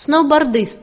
сноубордист.